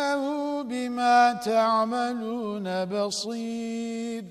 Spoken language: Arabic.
إنه بما تعملون بصير.